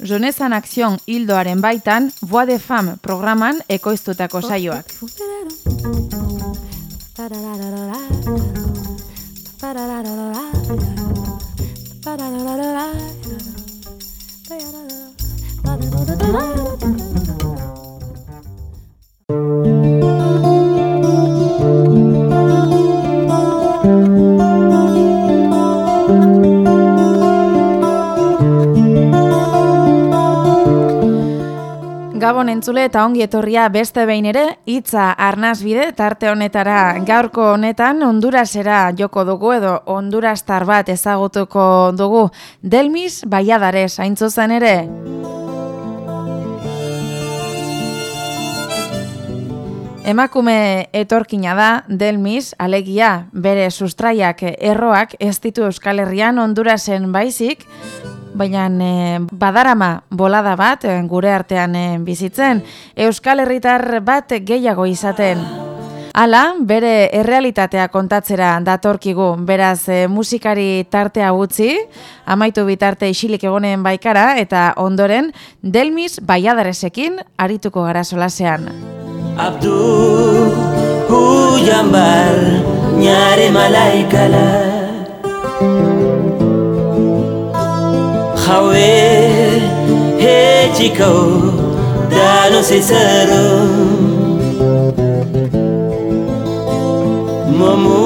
Jeunesse en Action hildoaren baitan, Voix de Femme programan ekoiztutako saioak. Gabon entzule eta ongi etorria beste behin ere, hitza arnaz bide tarte honetara gaurko honetan Hondurasera joko dugu edo Hondurastar bat ezagutuko dugu Delmis Baiadares haintzu zen ere. Emakume etorkina da Delmis, alegia bere sustraiak erroak ez ditu Euskal Herrian Hondurasen baizik, baina e, badarama bolada bat eh, gure artean e, bizitzen, Euskal Herritar bat gehiago izaten. Hala, bere errealitatea kontatzera datorkigu, beraz musikari tartea gutzi, amaitu bitarte isilik egonen baikara, eta ondoren Delmis Baiadaresekin arituko gara solasean. Abdu, hu jambar, nyare malaikala. Hawe heji kau dano sesero momu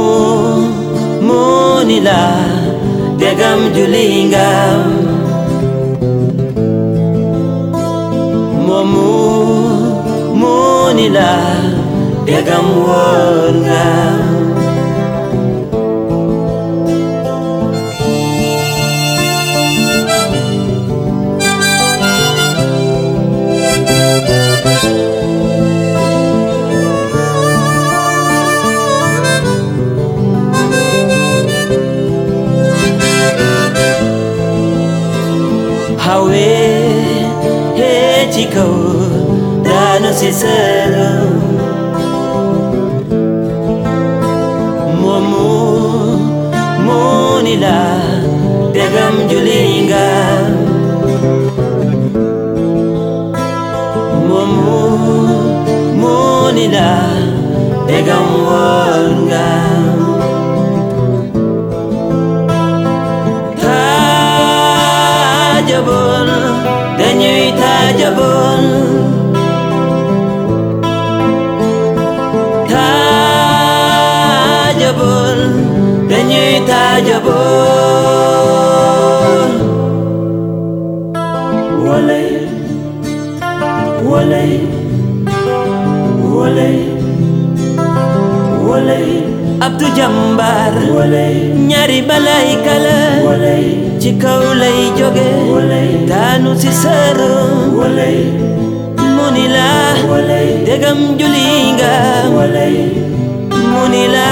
monila degam julingam momu monila degam wongam hawe he chico dano sincero momu monila degam julinga momu monila degam wanga unavoidable. Tajable, then you tajable. Wale, wale, wale, wale. Abdu Jambar, nyari balai kala. Chika ulei joge Tanu sisaru Munila Degam julinga Munila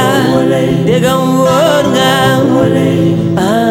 Degam wornga Munila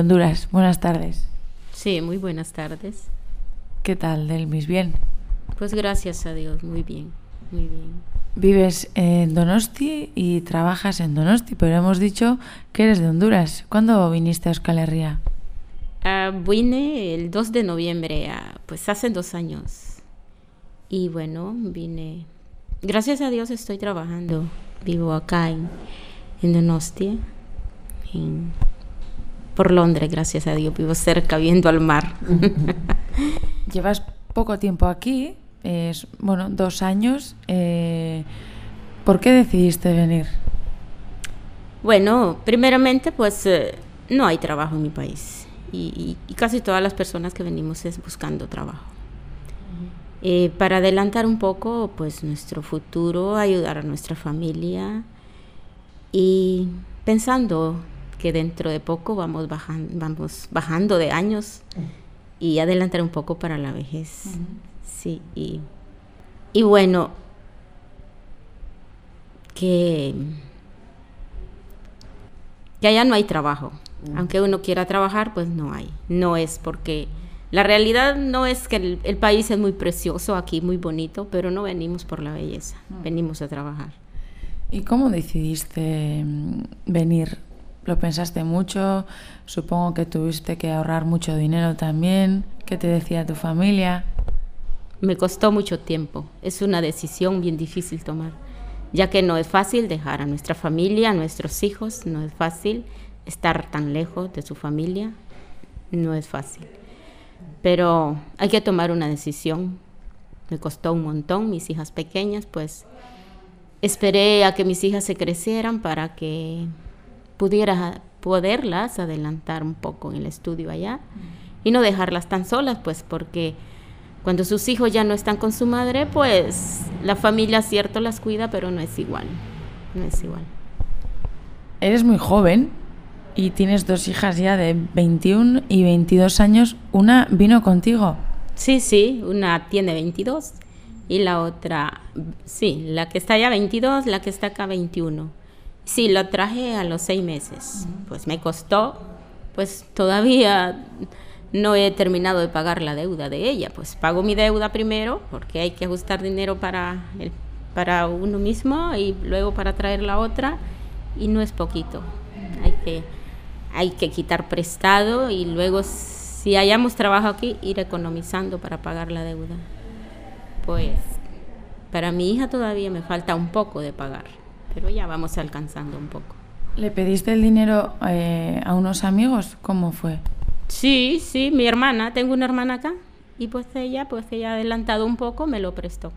de Honduras. Buenas tardes. Sí, muy buenas tardes. ¿Qué tal, Delmis? ¿Bien? Pues gracias a Dios, muy bien, muy bien. Vives en Donosti y trabajas en Donosti, pero hemos dicho que eres de Honduras. ¿Cuándo viniste a Euskal Herria? Uh, vine el 2 de noviembre, pues hace dos años. Y bueno, vine. Gracias a Dios estoy trabajando. Vivo acá en, en Donosti por Londres, gracias a Dios, vivo cerca, viendo al mar. Llevas poco tiempo aquí, es, bueno, dos años. Eh, ¿Por qué decidiste venir? Bueno, primeramente, pues eh, no hay trabajo en mi país. Y, casi todas las personas que venimos es buscando trabajo. Eh, para adelantar un poco, pues nuestro futuro, ayudar a nuestra familia y pensando que dentro de poco vamos bajando, vamos bajando de años y adelantar un poco para la vejez. Sí, y, y bueno, que, que allá no hay trabajo. Aunque uno quiera trabajar, pues no hay. No es porque la realidad no es que el, país es muy precioso aquí, muy bonito, pero no venimos por la belleza, venimos a trabajar. ¿Y cómo decidiste mm, venir? ¿Lo pensaste mucho? Supongo que tuviste que ahorrar mucho dinero también. ¿Qué te decía tu familia? Me costó mucho tiempo. Es una decisión bien difícil tomar ya que no es fácil dejar a nuestra familia, a nuestros hijos, no es fácil estar tan lejos de su familia, no es fácil. Pero hay que tomar una decisión. Me costó un montón, mis hijas pequeñas, pues esperé a que mis hijas se crecieran para que pudiera poderlas adelantar un poco en el estudio allá y no dejarlas tan solas, pues porque cuando sus hijos ya no están con su madre, pues la familia cierto las cuida, pero no es igual. No es igual. Eres muy joven y tienes dos hijas ya de 21 y 22 años. ¿Una vino contigo? Sí, sí, una tiene 22 y la otra, sí, la que está allá 22, la que está acá 21. Sí, lo traje a los seis meses. Pues me costó, pues todavía no he terminado de pagar la deuda de ella. Pues pago mi deuda primero, porque hay que ajustar dinero para, el, para uno mismo y luego para traer la otra, y no es poquito. Hay que, hay que quitar prestado y luego, si hayamos trabajo aquí, ir economizando para pagar la deuda. Pues para mi hija todavía me falta un poco de pagar, pero ya vamos alcanzando un poco. ¿Le pediste el dinero eh, a unos amigos? ¿Cómo fue? Sí, sí, mi hermana, tengo una hermana acá y pues ella, pues ella ha adelantado un poco, me lo prestó.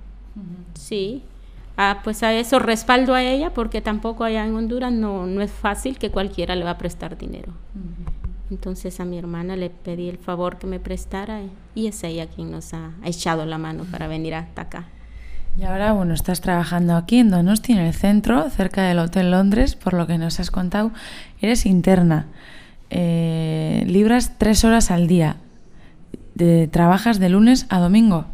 Sí. Ah, pues a eso respaldo a ella porque tampoco allá en Honduras no, no es fácil que cualquiera le va a prestar dinero. Entonces a mi hermana le pedí el favor que me prestara y es ella quien nos ha, echado la mano para venir hasta acá. Y ahora, bueno, estás trabajando aquí en Donosti, en el centro, cerca del Hotel Londres, por lo que nos has contado. Eres interna eh, libras tres horas al día. De, ¿Trabajas de lunes a domingo?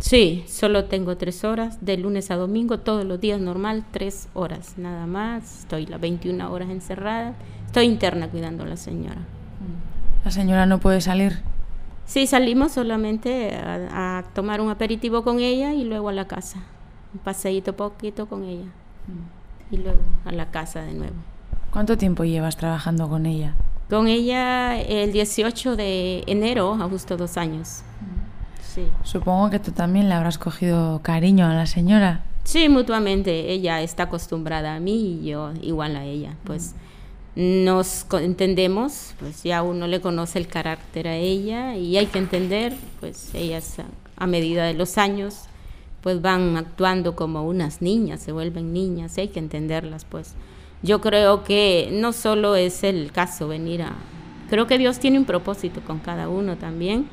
Sí, solo tengo tres horas, de lunes a domingo, todos los días normal, tres horas, nada más. Estoy las 21 horas encerrada. Estoy interna cuidando a la señora. ¿La señora no puede salir? Sí, salimos solamente a, tomar un aperitivo con ella y luego a la casa. Un paseíto poquito con ella. Y luego a la casa de nuevo. ¿Cuánto tiempo llevas trabajando con ella? Con ella el 18 de enero, a justo dos años. Sí. Supongo que tú también le habrás cogido cariño a la señora. Sí, mutuamente. Ella está acostumbrada a mí y yo igual a ella. Pues nos entendemos, pues ya uno le conoce el carácter a ella y hay que entender, pues ellas a medida de los años pues van actuando como unas niñas, se vuelven niñas, hay que entenderlas pues yo creo que no solo es el caso venir a... Creo que Dios tiene un propósito con cada uno también.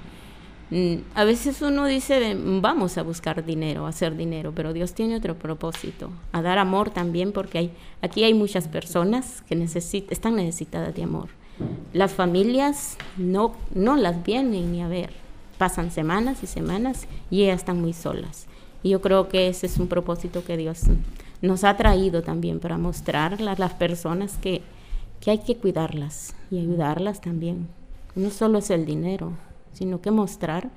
Mm, a veces uno dice, vamos a buscar dinero, a hacer dinero, pero Dios tiene otro propósito, a dar amor también, porque hay, aquí hay muchas personas que necesit están necesitadas de amor. Las familias no, no las vienen ni a ver, pasan semanas y semanas y ellas están muy solas. Y yo creo que ese es un propósito que Dios nos ha traído también para mostrar a las personas que, que hay que cuidarlas y ayudarlas también. No solo es el dinero, sino que mostrar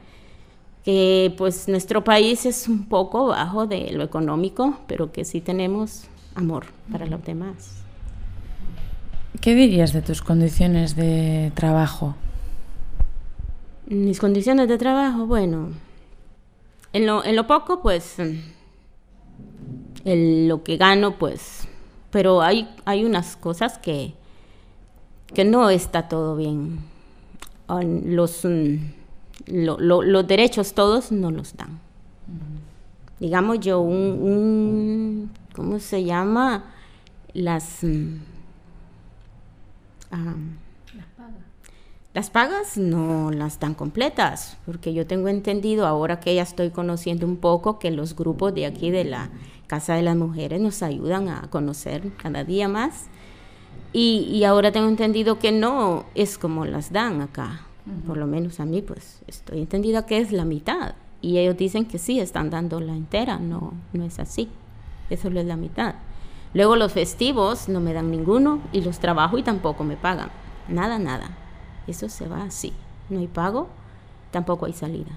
que pues nuestro país es un poco bajo de lo económico, pero que sí tenemos amor para los demás. ¿Qué dirías de tus condiciones de trabajo? Mis condiciones de trabajo, bueno, en lo, en lo poco, pues lo que gano, pues, pero hay, hay unas cosas que, que no está todo bien. Los, mm, los derechos todos no los dan. Digamos yo, un, ¿cómo se llama? Las... Mm, ah, Las pagas. Las pagas no las dan completas, porque yo tengo entendido ahora que ya estoy conociendo un poco que los grupos de aquí de la Casa de las Mujeres nos ayudan a conocer cada día más. Y, y ahora tengo entendido que no es como las dan acá, por lo menos a mí, pues estoy entendida que es la mitad. Y ellos dicen que sí, están dando la entera, no, no es así. Eso es la mitad. Luego los festivos no me dan ninguno y los trabajo y tampoco me pagan. Nada, nada. Eso se va así. No hay pago, tampoco hay salida.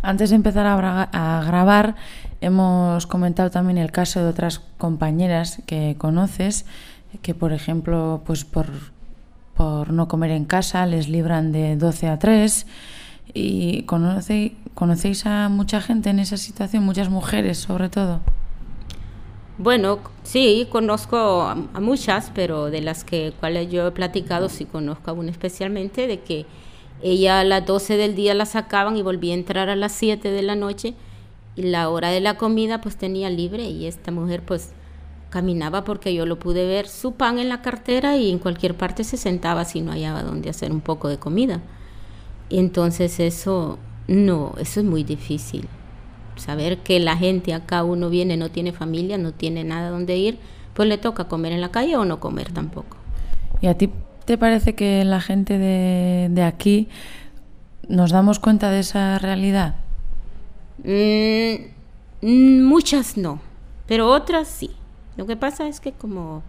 Antes de empezar a, grabar, hemos comentado también el caso de otras compañeras que conoces, que por ejemplo, pues por, por no comer en casa les libran de 12 a 3. ¿Y conoce, conocéis a mucha gente en esa situación, muchas mujeres sobre todo? Bueno, sí, conozco a, muchas, pero de las que cuales yo he platicado, sí conozco a especialmente, de que ella a las 12 del día la sacaban y volvía a entrar a las 7 de la noche y la hora de la comida pues tenía libre y esta mujer pues caminaba porque yo lo pude ver su pan en la cartera y en cualquier parte se sentaba si no hallaba donde hacer un poco de comida. Y entonces eso no, eso es muy difícil saber que la gente acá uno viene, no tiene familia, no tiene nada donde ir, pues le toca comer en la calle o no comer tampoco. ¿Y a ti te parece que la gente de, aquí nos damos cuenta de esa realidad? Mm, muchas no, pero otras sí. Lo que pasa es que como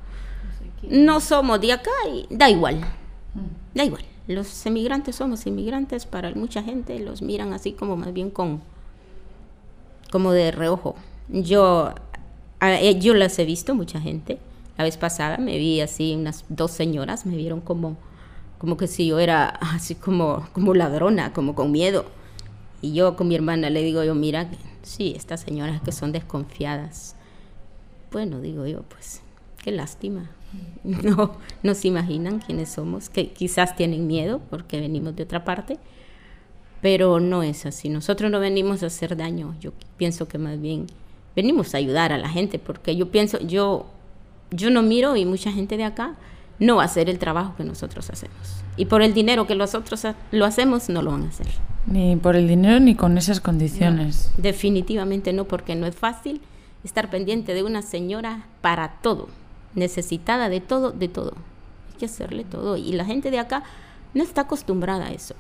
no somos de acá, y da igual, mm. da igual. Los emigrantes somos inmigrantes, para mucha gente los miran así como más bien con, como de reojo. Yo, eh, yo las he visto, mucha gente. La vez pasada me vi así, unas dos señoras me vieron como, como que si yo era así como, como ladrona, como con miedo. Y yo con mi hermana le digo yo, mira, sí, estas señoras que son desconfiadas. Bueno, digo yo, pues, qué lástima. No, no se imaginan quiénes somos, que quizás tienen miedo porque venimos de otra parte pero no es así. Nosotros no venimos a hacer daño. Yo pienso que más bien venimos a ayudar a la gente, porque yo pienso, yo, yo no miro y mucha gente de acá no va a hacer el trabajo que nosotros hacemos. Y por el dinero que nosotros lo hacemos, no lo van a hacer. Ni por el dinero ni con esas condiciones. definitivamente no, porque no es fácil estar pendiente de una señora para todo, necesitada de todo, de todo. Hay que hacerle todo. Y la gente de acá no está acostumbrada a eso.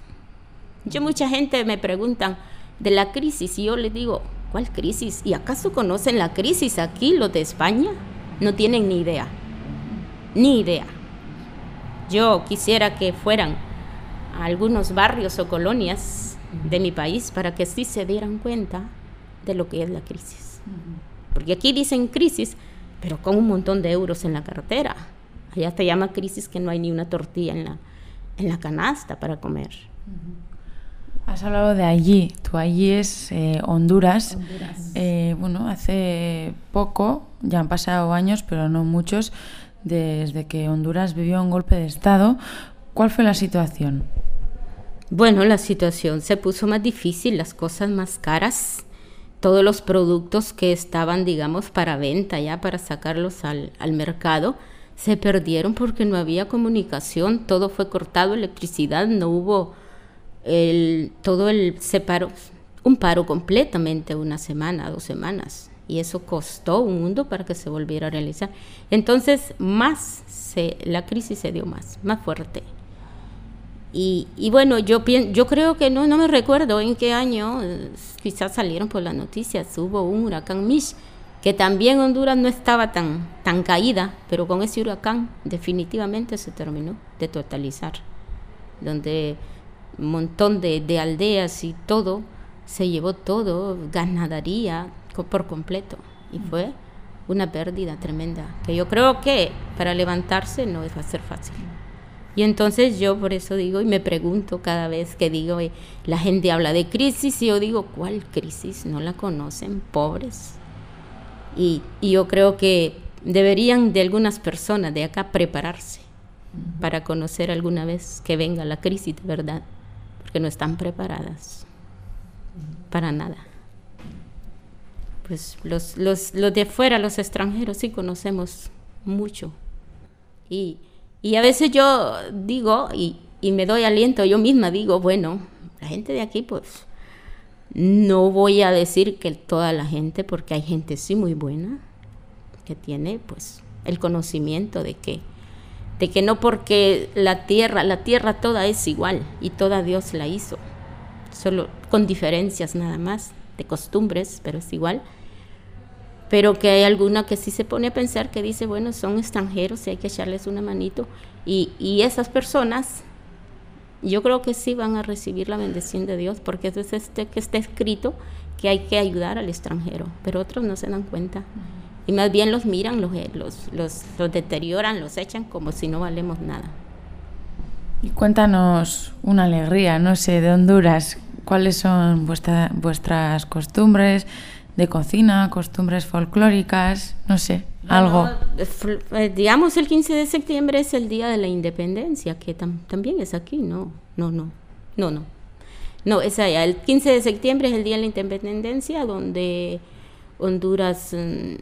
Yo mucha gente me preguntan de la crisis y yo les digo, ¿cuál crisis? ¿Y acaso conocen la crisis aquí, los de España? No tienen ni idea, ni idea. Yo quisiera que fueran a algunos barrios o colonias de mi país para que sí se dieran cuenta de lo que es la crisis. Porque aquí dicen crisis, pero con un montón de euros en la cartera. Allá se llama crisis que no hay ni una tortilla en la, en la canasta para comer. Has hablado de allí. Tú allí es eh, Honduras. Eh, bueno, hace poco, ya han pasado años, pero no muchos, desde que Honduras vivió un golpe de Estado. ¿Cuál fue la situación? Bueno, la situación se puso más difícil, las cosas más caras, todos los productos que estaban, digamos, para venta ya, para sacarlos al, al mercado, se perdieron porque no había comunicación, todo fue cortado, electricidad, no hubo el, todo el se paró, un paro completamente una semana, dos semanas. Y eso costó un mundo para que se volviera a realizar. Entonces, más se, la crisis se dio más, más fuerte. Y, y bueno, yo, yo creo que no, no me recuerdo en qué año, quizás salieron por las noticias, hubo un huracán Mish, que también Honduras no estaba tan, tan caída, pero con ese huracán definitivamente se terminó de totalizar, donde un montón de, aldeas y todo, se llevó todo, ganadería por completo. Y fue una pérdida tremenda, que yo creo que para levantarse no va a ser fácil. Y entonces yo por eso digo y me pregunto cada vez que digo, eh, la gente habla de crisis y yo digo, ¿cuál crisis? No la conocen, pobres. Y, y yo creo que deberían de algunas personas de acá prepararse para conocer alguna vez que venga la crisis de verdad que no están preparadas para nada. Pues los, los, los de fuera, los extranjeros, sí conocemos mucho. Y, Y a veces yo digo, y, y me doy aliento, yo misma digo, bueno, la gente de aquí, pues, no voy a decir que toda la gente, porque hay gente sí muy buena, que tiene, pues, el conocimiento de que, de que no porque la tierra, la tierra toda es igual y toda Dios la hizo, solo con diferencias nada más, de costumbres, pero es igual pero que hay alguna que sí se pone a pensar que dice, bueno, son extranjeros y hay que echarles una manito. Y, y esas personas, yo creo que sí van a recibir la bendición de Dios, porque eso es este que está escrito, que hay que ayudar al extranjero, pero otros no se dan cuenta. Y más bien los miran, los, los, los, los deterioran, los echan como si no valemos nada. Y cuéntanos una alegría, no sé, de Honduras, ¿cuáles son vuestra, vuestras costumbres? De cocina, costumbres folclóricas, no sé, algo. Eh, digamos, el 15 de septiembre es el Día de la Independencia, que también es aquí, no, no, no, no, no. No, es allá. El 15 de septiembre es el Día de la Independencia, donde Honduras mm,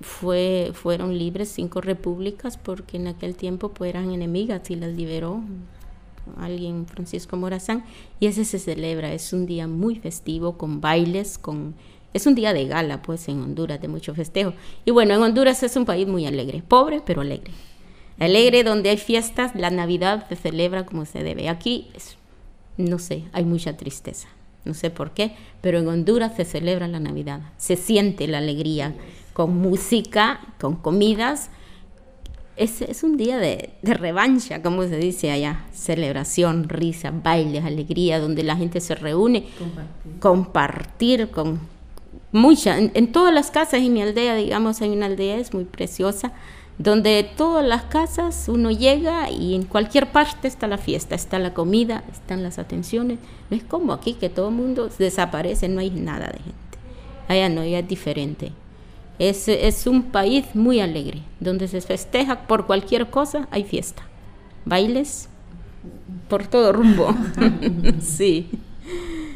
fue, fueron libres cinco repúblicas, porque en aquel tiempo pues, eran enemigas y las liberó alguien, Francisco Morazán, y ese se celebra. Es un día muy festivo, con bailes, con es un día de gala, pues, en Honduras, de mucho festejo. Y bueno, en Honduras es un país muy alegre, pobre, pero alegre. Alegre donde hay fiestas, la Navidad se celebra como se debe. Aquí, no sé, hay mucha tristeza. No sé por qué, pero en Honduras se celebra la Navidad. Se siente la alegría con música, con comidas. Es, es un día de, de, revancha, como se dice allá. Celebración, risa, bailes, alegría, donde la gente se reúne. Compartir, compartir con mucha, en, todas las casas en mi aldea, digamos, hay una aldea, es muy preciosa, donde todas las casas uno llega y en cualquier parte está la fiesta, está la comida, están las atenciones. No es como aquí que todo el mundo desaparece, no hay nada de gente. Allá no, ya es diferente. Es, es un país muy alegre, donde se festeja por cualquier cosa, hay fiesta. Bailes por todo rumbo. sí,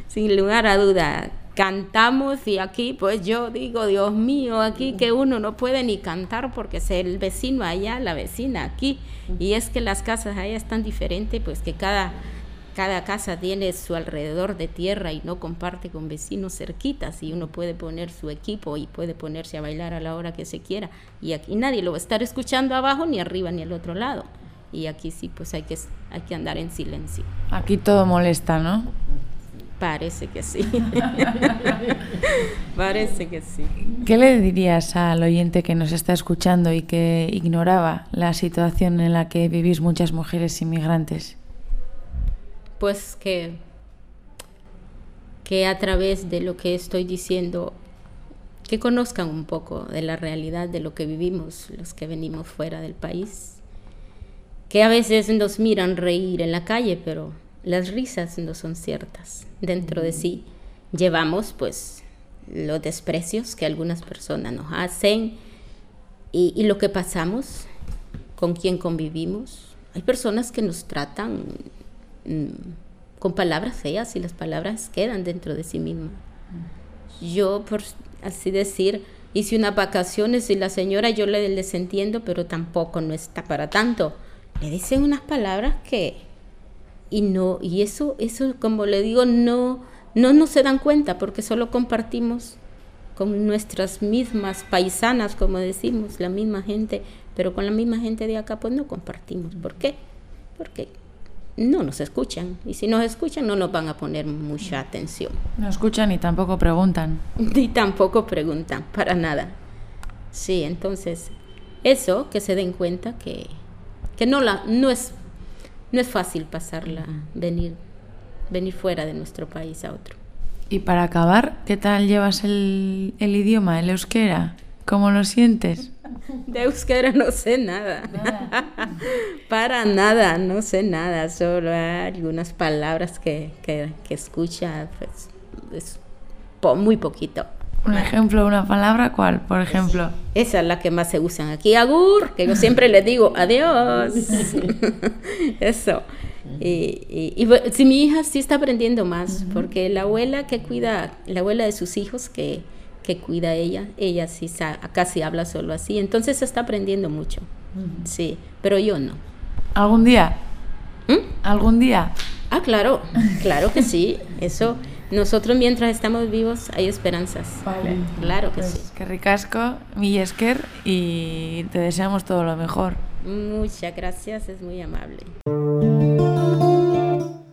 sin lugar a duda cantamos y aquí pues yo digo, Dios mío, aquí que uno no puede ni cantar porque es el vecino allá, la vecina aquí, y es que las casas allá están diferentes, pues que cada, cada casa tiene su alrededor de tierra y no comparte con vecinos cerquitas y uno puede poner su equipo y puede ponerse a bailar a la hora que se quiera y aquí nadie lo va a estar escuchando abajo ni arriba ni al otro lado y aquí sí pues hay que, hay que andar en silencio. Aquí todo molesta, ¿no? Parece que sí. Parece que sí. ¿Qué le dirías al oyente que nos está escuchando y que ignoraba la situación en la que vivís muchas mujeres inmigrantes? Pues que, que a través de lo que estoy diciendo, que conozcan un poco de la realidad de lo que vivimos los que venimos fuera del país. Que a veces nos miran reír en la calle, pero las risas no son ciertas. Dentro de sí llevamos pues los desprecios que algunas personas nos hacen y, lo que pasamos, con quien convivimos. Hay personas que nos tratan mm, con palabras feas y las palabras quedan dentro de sí mismas. Yo, por así decir, hice unas vacaciones y la señora yo le les entiendo, pero tampoco no está para tanto. Le dicen unas palabras que y no y eso eso como le digo no no nos se dan cuenta porque solo compartimos con nuestras mismas paisanas como decimos la misma gente pero con la misma gente de acá pues no compartimos. ¿por qué? porque no nos escuchan y si nos escuchan no nos van a poner mucha atención. No escuchan y tampoco preguntan. Ni tampoco preguntan para nada. Sí entonces eso que se den cuenta que que no la no es no es fácil pasarla, venir, venir fuera de nuestro país a otro. Y para acabar, ¿qué tal llevas el, el idioma, el euskera? ¿Cómo lo sientes? De euskera no sé nada. para nada, no sé nada. Solo algunas palabras que, que, que escucha, pues, es muy poquito. Un ejemplo, una palabra, ¿cuál? Por ejemplo. Esa es la que más se usan aquí, agur, que yo siempre le digo adiós. Eso. Y, y, si mi hija sí está aprendiendo más, porque la abuela que cuida, la abuela de sus hijos que, que cuida a ella, ella sí casi habla solo así, entonces está aprendiendo mucho. Sí, pero yo no. ¿Algún día? ¿Mm? ¿Algún día? Ah, claro, claro que sí. Eso, nosotros mientras estamos vivos hay esperanzas. Vale. Claro que Pues sí. que ricasco, mi esker, y te deseamos todo lo mejor. Muchas gracias, es muy amable.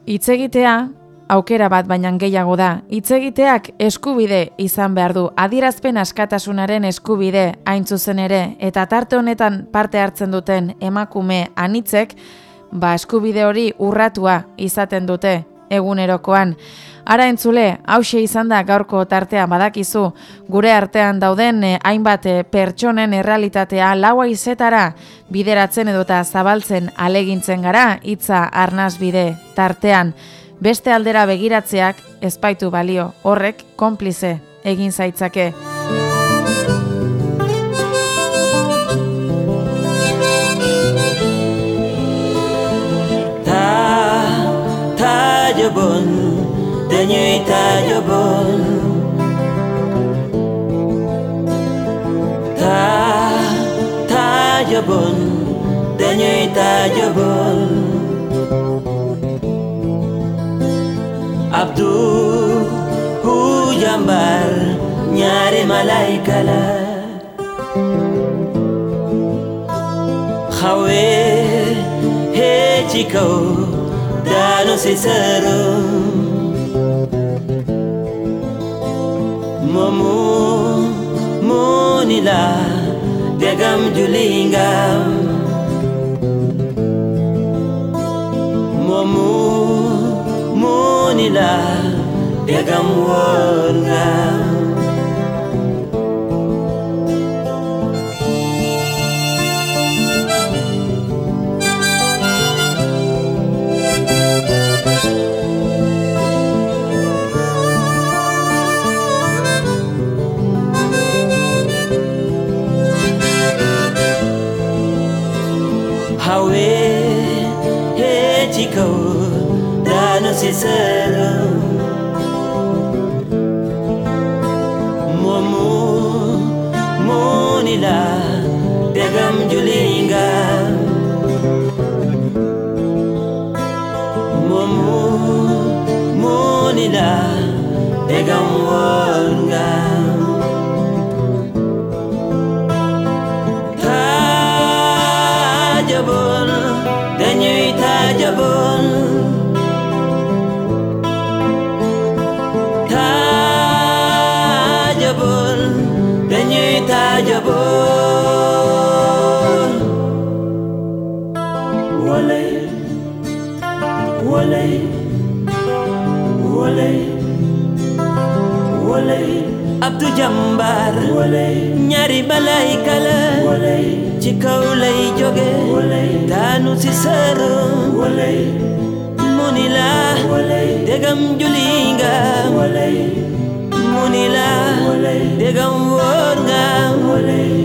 Hitz egitea, aukera bat baina gehiago da. Hitz egiteak eskubide izan behar du. Adierazpen askatasunaren eskubide hain zuzen ere eta tarte honetan parte hartzen duten emakume anitzek, ba eskubide hori urratua izaten dute egunerokoan. Ara entzule, hause izan da gaurko tartea badakizu, gure artean dauden eh, hainbat eh, pertsonen errealitatea laua izetara bideratzen edota zabaltzen alegintzen gara hitza arnaz bide tartean. Beste aldera begiratzeak ezpaitu balio, horrek konplize egin zaitzake. bon, de nuit taille bon. Ta, taille bon, de nuit taille bon. Abdou, ou jambar, nyare malaikala. Khawe, Hawe chikau. Dano sincero. Momu Munila Degam julingam Momu Munila Degam warngam unreliable. Tajable, then you tajable. Wale, wale, wale, wale. Jambar Ci kaw lay jóge tanu sisara walay munila. Walay degam julinga. Walay munila. Walay degam worga. Walay